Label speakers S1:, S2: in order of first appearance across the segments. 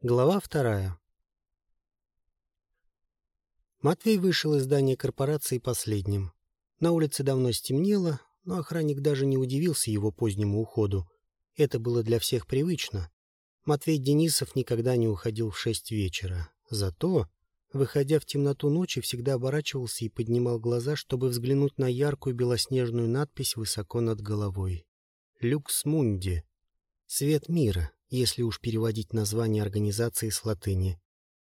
S1: Глава вторая. Матвей вышел из здания корпорации последним. На улице давно стемнело, но охранник даже не удивился его позднему уходу. Это было для всех привычно. Матвей Денисов никогда не уходил в шесть вечера. Зато, выходя в темноту ночи, всегда оборачивался и поднимал глаза, чтобы взглянуть на яркую белоснежную надпись высоко над головой. «Люкс Мунди» — «Свет мира», если уж переводить название организации с латыни.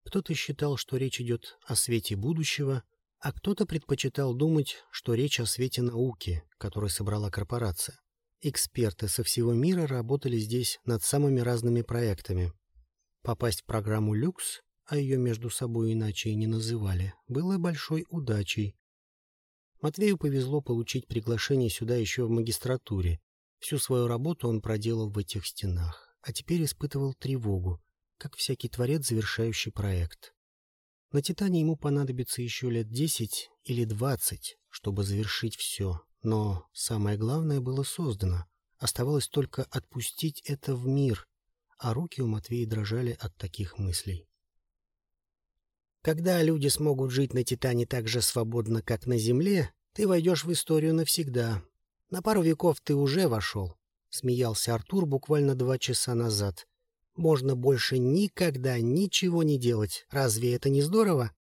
S1: Кто-то считал, что речь идет о свете будущего, а кто-то предпочитал думать, что речь о свете науки, который собрала корпорация. Эксперты со всего мира работали здесь над самыми разными проектами. Попасть в программу «Люкс», а ее между собой иначе и не называли, было большой удачей. Матвею повезло получить приглашение сюда еще в магистратуре. Всю свою работу он проделал в этих стенах а теперь испытывал тревогу, как всякий творец, завершающий проект. На «Титане» ему понадобится еще лет десять или двадцать, чтобы завершить все, но самое главное было создано. Оставалось только отпустить это в мир, а руки у Матвея дрожали от таких мыслей. Когда люди смогут жить на Титане так же свободно, как на Земле, ты войдешь в историю навсегда. На пару веков ты уже вошел. — смеялся Артур буквально два часа назад. «Можно больше никогда ничего не делать. Разве это не здорово?»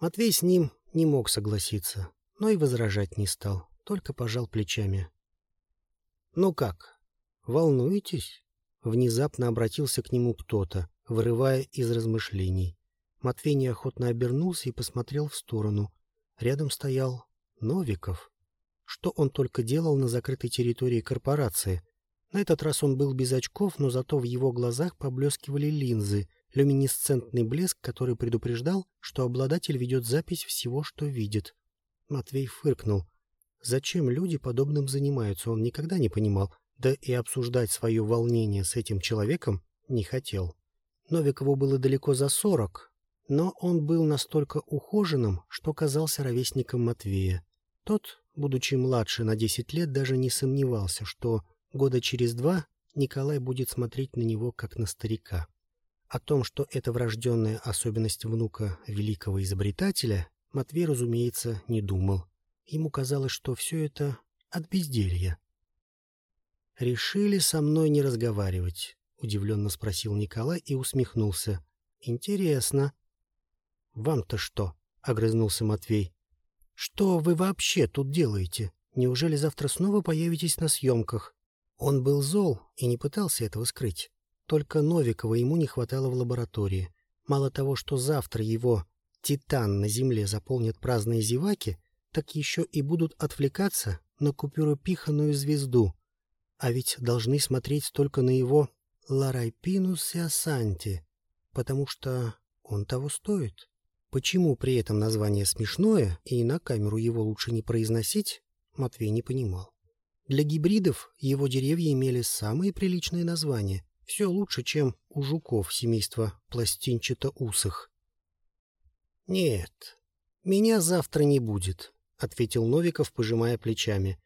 S1: Матвей с ним не мог согласиться, но и возражать не стал, только пожал плечами. «Ну как, волнуетесь?» Внезапно обратился к нему кто-то, вырывая из размышлений. Матвей неохотно обернулся и посмотрел в сторону. Рядом стоял Новиков. Что он только делал на закрытой территории корпорации? На этот раз он был без очков, но зато в его глазах поблескивали линзы, люминесцентный блеск, который предупреждал, что обладатель ведет запись всего, что видит. Матвей фыркнул. Зачем люди подобным занимаются, он никогда не понимал, да и обсуждать свое волнение с этим человеком не хотел. Новикову было далеко за сорок, но он был настолько ухоженным, что казался ровесником Матвея. Тот, будучи младше на десять лет, даже не сомневался, что Года через два Николай будет смотреть на него как на старика. О том, что это врожденная особенность внука великого изобретателя, Матвей, разумеется, не думал. Ему казалось, что все это от безделья. «Решили со мной не разговаривать», — удивленно спросил Николай и усмехнулся. «Интересно». «Вам-то что?» — огрызнулся Матвей. «Что вы вообще тут делаете? Неужели завтра снова появитесь на съемках?» Он был зол и не пытался этого скрыть. Только Новикова ему не хватало в лаборатории. Мало того, что завтра его «Титан» на Земле заполнят праздные зеваки, так еще и будут отвлекаться на купюропиханную звезду. А ведь должны смотреть только на его «Ларайпинус Сиасанти», потому что он того стоит. Почему при этом название смешное и на камеру его лучше не произносить, Матвей не понимал. Для гибридов его деревья имели самые приличные названия, все лучше, чем у жуков семейства пластинчато-усых. «Нет, меня завтра не будет», — ответил Новиков, пожимая плечами.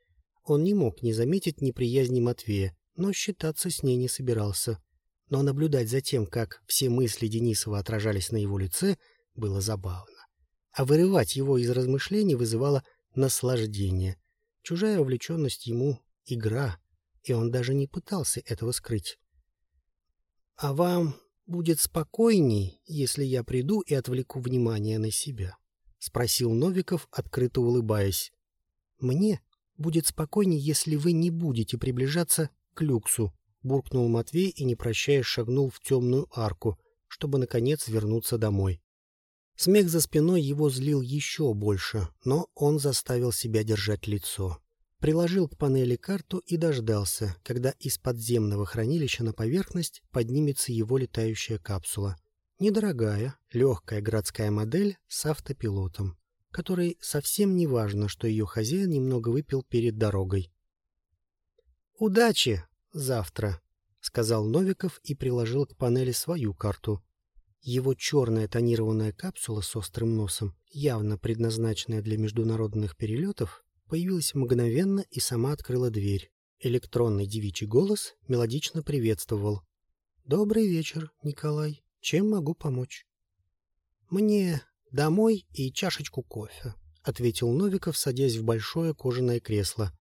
S1: Он не мог не заметить неприязни Матвея, но считаться с ней не собирался. Но наблюдать за тем, как все мысли Денисова отражались на его лице, было забавно. А вырывать его из размышлений вызывало наслаждение. Чужая увлеченность ему — игра, и он даже не пытался этого скрыть. — А вам будет спокойней, если я приду и отвлеку внимание на себя? — спросил Новиков, открыто улыбаясь. — Мне будет спокойней, если вы не будете приближаться к люксу, — буркнул Матвей и, не прощаясь, шагнул в темную арку, чтобы, наконец, вернуться домой. Смех за спиной его злил еще больше, но он заставил себя держать лицо. Приложил к панели карту и дождался, когда из подземного хранилища на поверхность поднимется его летающая капсула. Недорогая, легкая городская модель с автопилотом, которой совсем не важно, что ее хозяин немного выпил перед дорогой. «Удачи! Завтра!» — сказал Новиков и приложил к панели свою карту, его черная тонированная капсула с острым носом, явно предназначенная для международных перелетов, появилась мгновенно и сама открыла дверь. Электронный девичий голос мелодично приветствовал. «Добрый вечер, Николай. Чем могу помочь? Мне домой и чашечку кофе, ответил Новиков, садясь в большое кожаное кресло.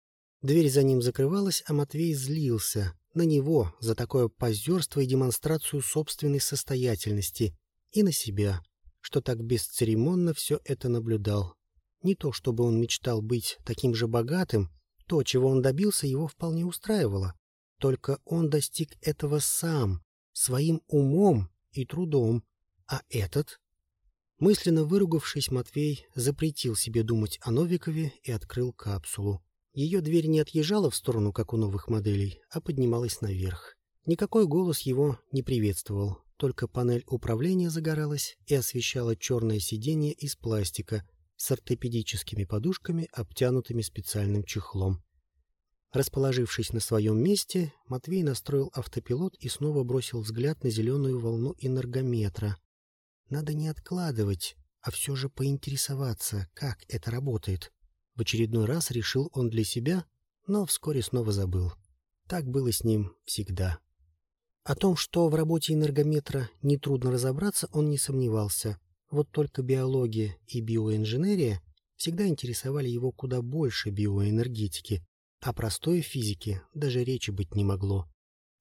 S1: Дверь за ним закрывалась, а Матвей злился на него за такое позерство и демонстрацию собственной состоятельности, и на себя, что так бесцеремонно все это наблюдал. Не то чтобы он мечтал быть таким же богатым, то, чего он добился, его вполне устраивало. Только он достиг этого сам, своим умом и трудом. А этот? Мысленно выругавшись, Матвей запретил себе думать о Новикове и открыл капсулу. Ее дверь не отъезжала в сторону, как у новых моделей, а поднималась наверх. Никакой голос его не приветствовал, только панель управления загоралась и освещала черное сиденье из пластика с ортопедическими подушками, обтянутыми специальным чехлом. Расположившись на своем месте, Матвей настроил автопилот и снова бросил взгляд на зеленую волну энергометра. Надо не откладывать, а все же поинтересоваться, как это работает. В очередной раз решил он для себя, но вскоре снова забыл. Так было с ним всегда. О том, что в работе энергометра нетрудно разобраться, он не сомневался. Вот только биология и биоинженерия всегда интересовали его куда больше биоэнергетики, а простой физике даже речи быть не могло.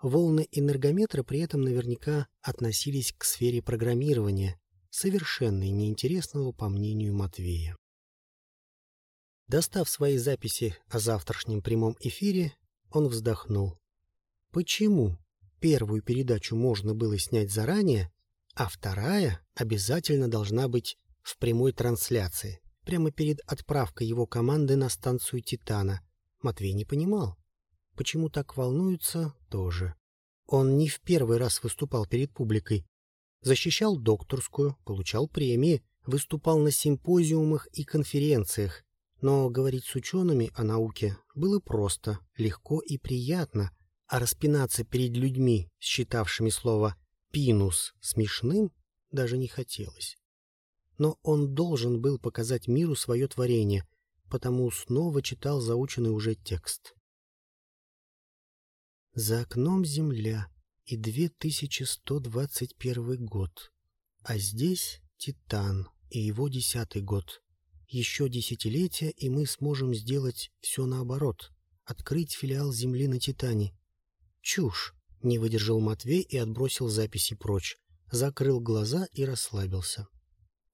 S1: Волны энергометра при этом наверняка относились к сфере программирования, совершенно неинтересного по мнению Матвея. Достав свои записи о завтрашнем прямом эфире, он вздохнул. Почему первую передачу можно было снять заранее, а вторая обязательно должна быть в прямой трансляции, прямо перед отправкой его команды на станцию «Титана»? Матвей не понимал. Почему так волнуется, тоже. Он не в первый раз выступал перед публикой. Защищал докторскую, получал премии, выступал на симпозиумах и конференциях, но говорить с учеными о науке было просто, легко и приятно, а распинаться перед людьми, считавшими слово «пинус» смешным, даже не хотелось. Но он должен был показать миру свое творение, потому снова читал заученный уже текст. За окном земля и 2121 год, а здесь Титан и его десятый год. Еще десятилетия, и мы сможем сделать все наоборот. Открыть филиал Земли на Титане. Чушь! Не выдержал Матвей и отбросил записи прочь. Закрыл глаза и расслабился.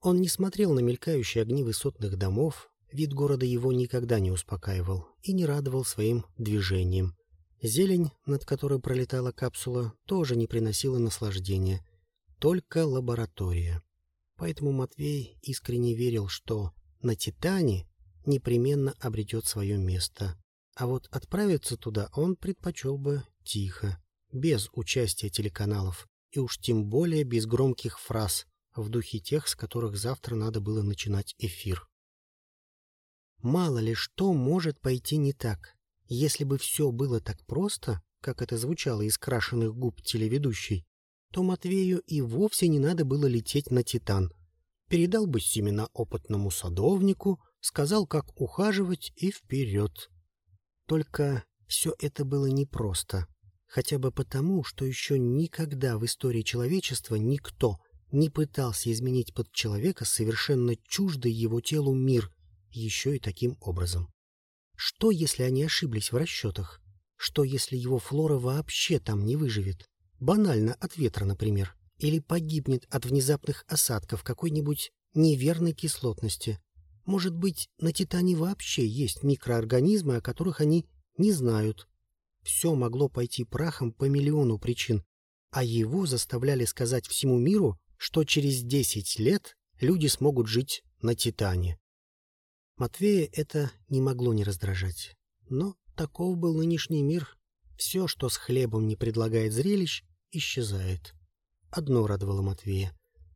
S1: Он не смотрел на мелькающие огни высотных домов, вид города его никогда не успокаивал и не радовал своим движением. Зелень, над которой пролетала капсула, тоже не приносила наслаждения. Только лаборатория. Поэтому Матвей искренне верил, что на Титане непременно обретет свое место. А вот отправиться туда он предпочел бы тихо, без участия телеканалов, и уж тем более без громких фраз, в духе тех, с которых завтра надо было начинать эфир. Мало ли что может пойти не так. Если бы все было так просто, как это звучало из крашеных губ телеведущей, то Матвею и вовсе не надо было лететь на Титан — передал бы семена опытному садовнику, сказал, как ухаживать и вперед. Только все это было непросто, хотя бы потому, что еще никогда в истории человечества никто не пытался изменить под человека совершенно чуждый его телу мир, еще и таким образом. Что, если они ошиблись в расчетах? Что, если его флора вообще там не выживет? Банально от ветра, например или погибнет от внезапных осадков какой-нибудь неверной кислотности. Может быть, на Титане вообще есть микроорганизмы, о которых они не знают. Все могло пойти прахом по миллиону причин, а его заставляли сказать всему миру, что через десять лет люди смогут жить на Титане. Матвея это не могло не раздражать. Но таков был нынешний мир. Все, что с хлебом не предлагает зрелищ, исчезает. Одно радовало Матвея.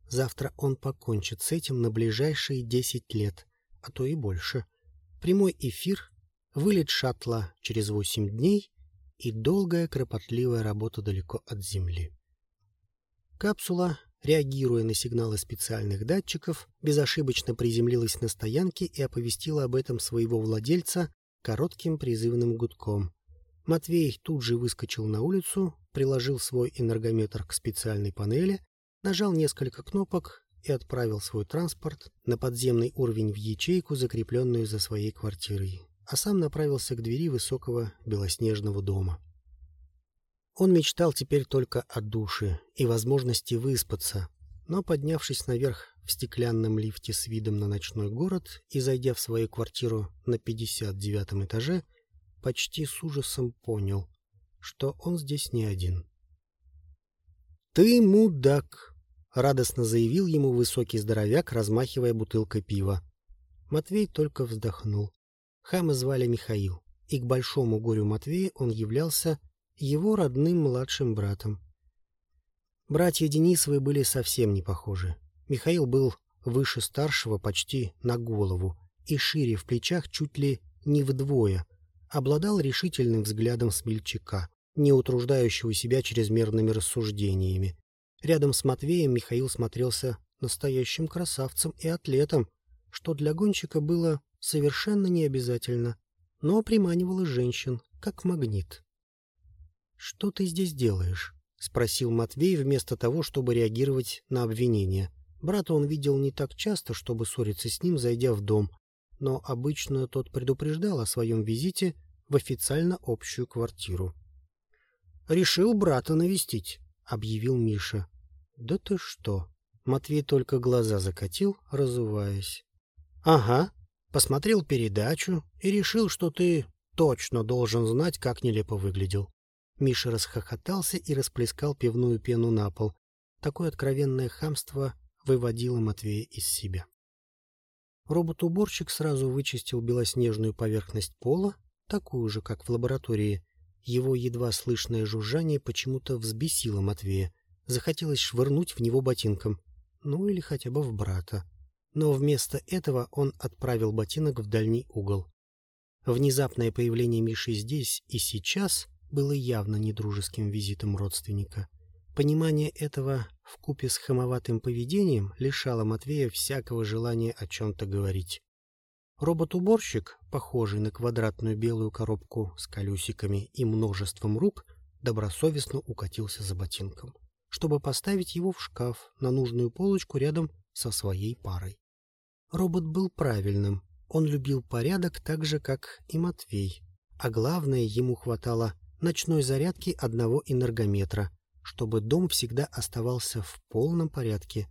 S1: Завтра он покончит с этим на ближайшие десять лет, а то и больше. Прямой эфир, вылет шаттла через восемь дней и долгая кропотливая работа далеко от Земли. Капсула, реагируя на сигналы специальных датчиков, безошибочно приземлилась на стоянке и оповестила об этом своего владельца коротким призывным гудком. Матвей тут же выскочил на улицу, приложил свой энергометр к специальной панели, нажал несколько кнопок и отправил свой транспорт на подземный уровень в ячейку, закрепленную за своей квартирой, а сам направился к двери высокого белоснежного дома. Он мечтал теперь только о душе и возможности выспаться, но, поднявшись наверх в стеклянном лифте с видом на ночной город и зайдя в свою квартиру на 59 этаже, почти с ужасом понял, что он здесь не один. «Ты мудак!» — радостно заявил ему высокий здоровяк, размахивая бутылкой пива. Матвей только вздохнул. Хама звали Михаил, и к большому горю Матвея он являлся его родным младшим братом. Братья Денисовы были совсем не похожи. Михаил был выше старшего почти на голову и шире в плечах чуть ли не вдвое, обладал решительным взглядом смельчака, не утруждающего себя чрезмерными рассуждениями. Рядом с Матвеем Михаил смотрелся настоящим красавцем и атлетом, что для гонщика было совершенно необязательно, но приманивало женщин, как магнит. «Что ты здесь делаешь?» — спросил Матвей вместо того, чтобы реагировать на обвинение. Брата он видел не так часто, чтобы ссориться с ним, зайдя в дом, но обычно тот предупреждал о своем визите в официально общую квартиру. «Решил брата навестить», — объявил Миша. «Да ты что?» Матвей только глаза закатил, разуваясь. «Ага, посмотрел передачу и решил, что ты точно должен знать, как нелепо выглядел. Миша расхохотался и расплескал пивную пену на пол. Такое откровенное хамство выводило Матвея из себя. Робот-уборщик сразу вычистил белоснежную поверхность пола, такую же, как в лаборатории. Его едва слышное жужжание почему-то взбесило Матвея. Захотелось швырнуть в него ботинком. Ну или хотя бы в брата. Но вместо этого он отправил ботинок в дальний угол. Внезапное появление Миши здесь и сейчас было явно недружеским визитом родственника. Понимание этого в купе с хамоватым поведением лишало Матвея всякого желания о чем-то говорить. Робот-уборщик, похожий на квадратную белую коробку с колесиками и множеством рук, добросовестно укатился за ботинком, чтобы поставить его в шкаф на нужную полочку рядом со своей парой. Робот был правильным, он любил порядок так же, как и Матвей, а главное, ему хватало ночной зарядки одного энергометра, чтобы дом всегда оставался в полном порядке.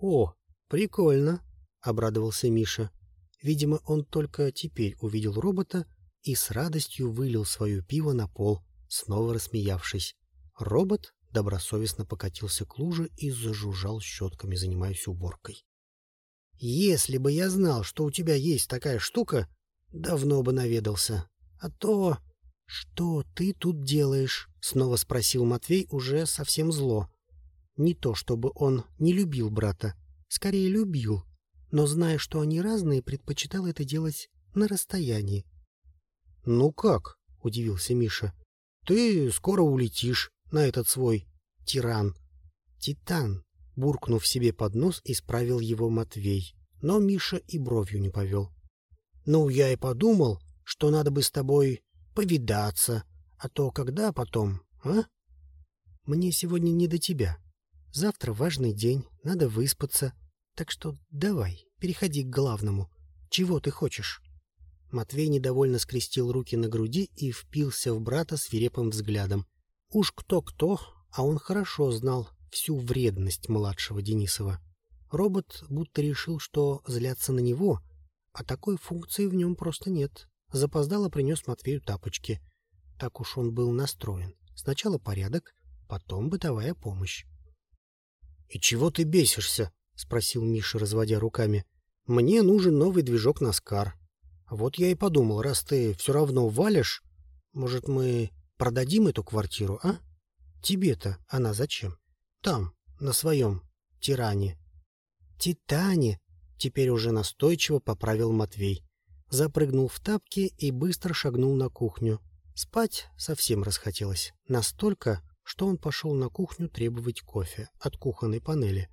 S1: «О, прикольно!» — обрадовался Миша. Видимо, он только теперь увидел робота и с радостью вылил свое пиво на пол, снова рассмеявшись. Робот добросовестно покатился к луже и зажужжал щетками, занимаясь уборкой. «Если бы я знал, что у тебя есть такая штука, давно бы наведался. А то «Что ты тут делаешь?» — снова спросил Матвей уже совсем зло. Не то чтобы он не любил брата, скорее любил, но, зная, что они разные, предпочитал это делать на расстоянии. «Ну как?» — удивился Миша. «Ты скоро улетишь на этот свой тиран». «Титан», — буркнув себе под нос, исправил его Матвей, но Миша и бровью не повел. «Ну, я и подумал, что надо бы с тобой повидаться, а то когда потом, а? Мне сегодня не до тебя. Завтра важный день, надо выспаться. Так что давай, переходи к главному. Чего ты хочешь?» Матвей недовольно скрестил руки на груди и впился в брата свирепым взглядом. Уж кто-кто, а он хорошо знал всю вредность младшего Денисова. Робот будто решил, что злятся на него, а такой функции в нем просто нет. Запоздало принес Матвею тапочки. Так уж он был настроен. Сначала порядок, потом бытовая помощь. — И чего ты бесишься? — спросил Миша, разводя руками. — Мне нужен новый движок на Скар. Вот я и подумал, раз ты все равно валишь, может, мы продадим эту квартиру, а? Тебе-то она зачем? Там, на своем тиране. — Титане! — теперь уже настойчиво поправил Матвей запрыгнул в тапки и быстро шагнул на кухню. Спать совсем расхотелось. Настолько, что он пошел на кухню требовать кофе от кухонной панели.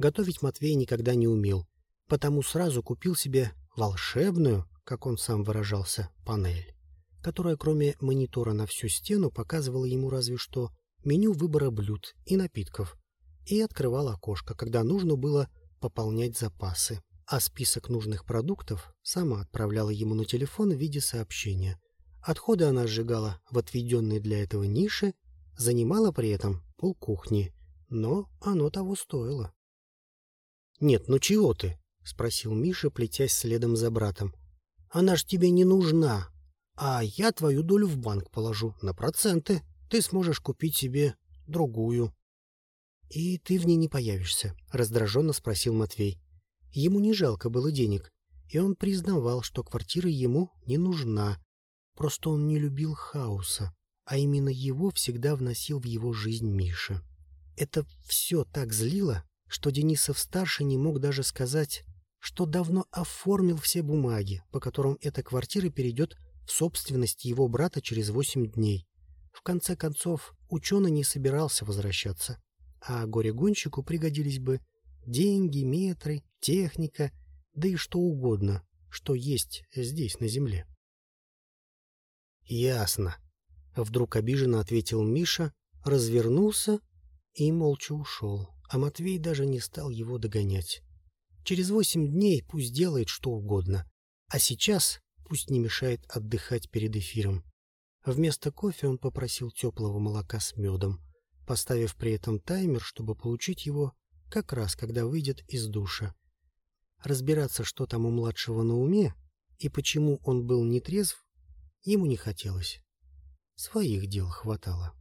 S1: Готовить Матвей никогда не умел, потому сразу купил себе волшебную, как он сам выражался, панель, которая кроме монитора на всю стену показывала ему разве что меню выбора блюд и напитков. и открывал окошко, когда нужно было пополнять запасы. А список нужных продуктов сама отправляла ему на телефон в виде сообщения. Отходы она сжигала в отведенной для этого нише, занимала при этом полкухни, но оно того стоило. «Нет, ну чего ты?» — спросил Миша, плетясь следом за братом. «Она ж тебе не нужна, а я твою долю в банк положу на проценты. Ты сможешь купить себе другую». «И ты в ней не появишься?» — раздраженно спросил Матвей. Ему не жалко было денег, и он признавал, что квартира ему не нужна. Просто он не любил хаоса, а именно его всегда вносил в его жизнь Миша. Это все так злило, что Денисов-старший не мог даже сказать, что давно оформил все бумаги, по которым эта квартира перейдет в собственность его брата через восемь дней. В конце концов, ученый не собирался возвращаться, а горе-гонщику пригодились бы деньги, метры, техника, да и что угодно, что есть здесь, на земле. «Ясно», — вдруг обиженно ответил Миша, развернулся и молча ушел, а Матвей даже не стал его догонять. Через восемь дней пусть делает что угодно, а сейчас пусть не мешает отдыхать перед эфиром. Вместо кофе он попросил теплого молока с медом, поставив при этом таймер, чтобы получить его как раз когда выйдет из душа. Разбираться, что там у младшего на уме и почему он был нетрезв, ему не хотелось. Своих дел хватало.